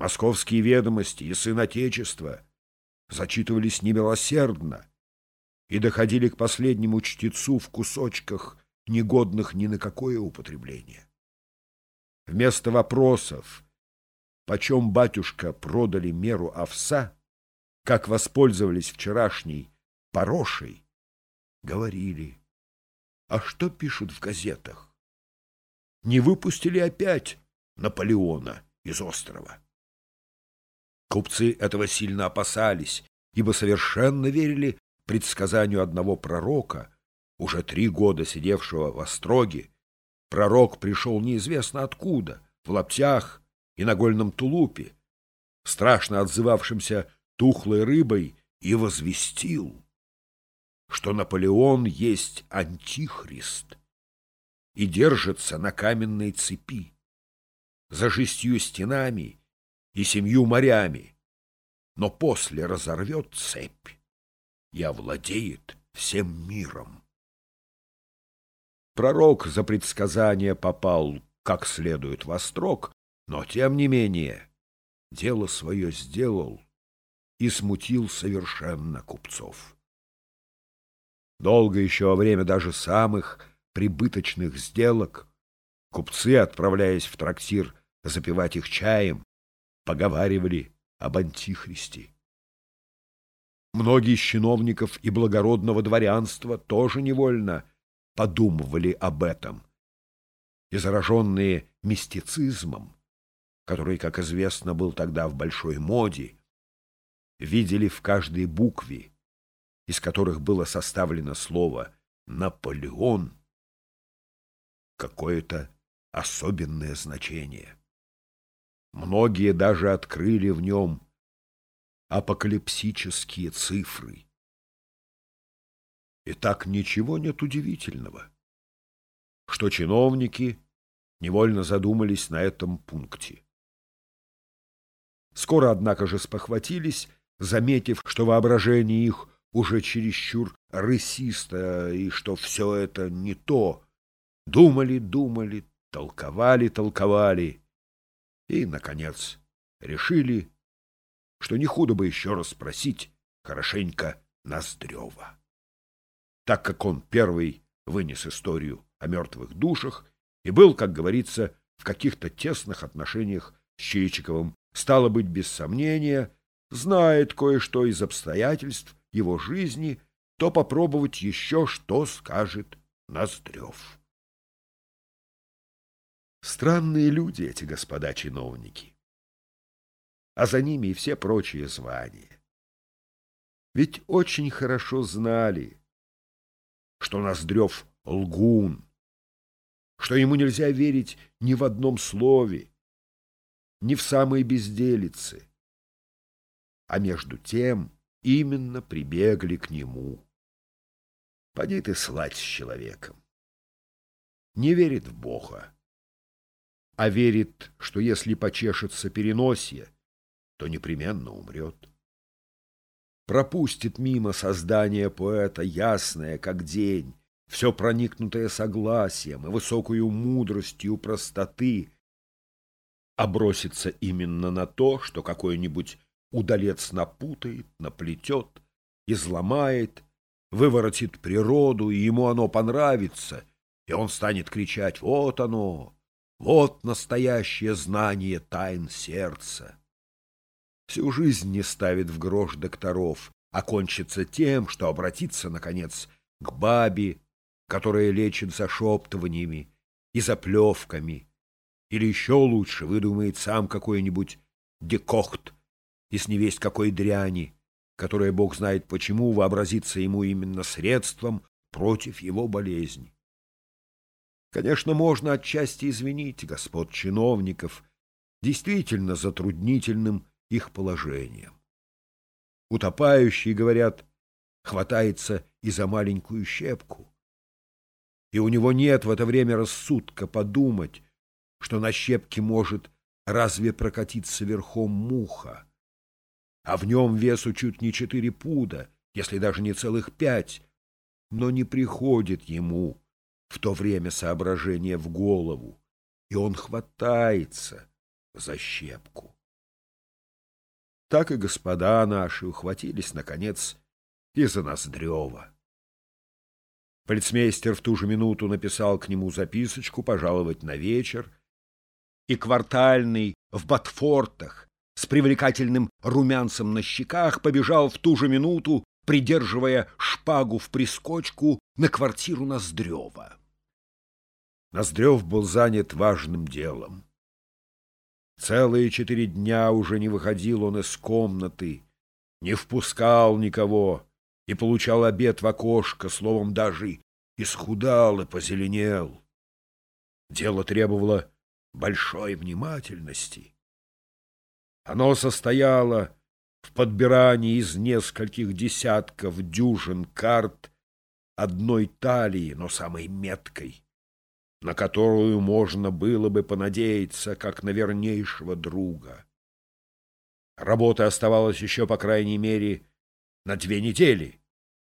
Московские ведомости и сын Отечества зачитывались немилосердно и доходили к последнему чтецу в кусочках, негодных ни на какое употребление. Вместо вопросов, почем батюшка продали меру овса, как воспользовались вчерашней порошей, говорили, а что пишут в газетах? Не выпустили опять Наполеона из острова? Купцы этого сильно опасались, ибо совершенно верили предсказанию одного пророка, уже три года сидевшего в Остроге. Пророк пришел неизвестно откуда, в лаптях и нагольном тулупе, страшно отзывавшимся тухлой рыбой, и возвестил, что Наполеон есть антихрист и держится на каменной цепи, за шестью стенами и семью морями, но после разорвет цепь и овладеет всем миром. Пророк за предсказание попал как следует во строк, но, тем не менее, дело свое сделал и смутил совершенно купцов. Долго еще во время даже самых прибыточных сделок купцы, отправляясь в трактир запивать их чаем, поговаривали об антихристе. Многие из чиновников и благородного дворянства тоже невольно подумывали об этом. И зараженные мистицизмом, который, как известно, был тогда в большой моде, видели в каждой букве, из которых было составлено слово «Наполеон», какое-то особенное значение. Многие даже открыли в нем апокалипсические цифры. И так ничего нет удивительного, что чиновники невольно задумались на этом пункте. Скоро, однако же, спохватились, заметив, что воображение их уже чересчур рысисто и что все это не то. Думали, думали, толковали, толковали и, наконец, решили, что не худо бы еще раз спросить хорошенько Ноздрева. Так как он первый вынес историю о мертвых душах и был, как говорится, в каких-то тесных отношениях с Чичиковым, стало быть, без сомнения, знает кое-что из обстоятельств его жизни, то попробовать еще, что скажет Ноздрев. Странные люди эти господа чиновники а за ними и все прочие звания. Ведь очень хорошо знали, что Ноздрев — лгун, что ему нельзя верить ни в одном слове, ни в самой безделице. А между тем именно прибегли к нему. Поди ты слать с человеком. Не верит в Бога, а верит, что если почешется переносье, то непременно умрет. Пропустит мимо создание поэта ясное, как день, все проникнутое согласием и высокую мудростью простоты, а бросится именно на то, что какой-нибудь удалец напутает, наплетет, изломает, выворотит природу, и ему оно понравится, и он станет кричать «Вот оно! Вот настоящее знание тайн сердца!» всю жизнь не ставит в грош докторов, а кончится тем, что обратится, наконец, к бабе, которая лечит зашептываниями и заплевками, или еще лучше выдумает сам какой-нибудь декохт из невесть какой дряни, которая, бог знает почему, вообразится ему именно средством против его болезни. Конечно, можно отчасти извинить господ чиновников действительно затруднительным их положением. Утопающий, говорят, хватается и за маленькую щепку. И у него нет в это время рассудка подумать, что на щепке может разве прокатиться верхом муха, а в нем весу чуть не четыре пуда, если даже не целых пять, но не приходит ему в то время соображение в голову, и он хватается за щепку. так и господа наши ухватились, наконец, и за Ноздрева. Полицмейстер в ту же минуту написал к нему записочку пожаловать на вечер, и квартальный в ботфортах с привлекательным румянцем на щеках побежал в ту же минуту, придерживая шпагу в прискочку на квартиру Ноздрева. Ноздрев был занят важным делом. Целые четыре дня уже не выходил он из комнаты, не впускал никого и получал обед в окошко, словом, даже исхудал и позеленел. Дело требовало большой внимательности. Оно состояло в подбирании из нескольких десятков дюжин карт одной талии, но самой меткой, на которую можно было бы понадеяться, как на вернейшего друга. Работы оставалось еще, по крайней мере, на две недели.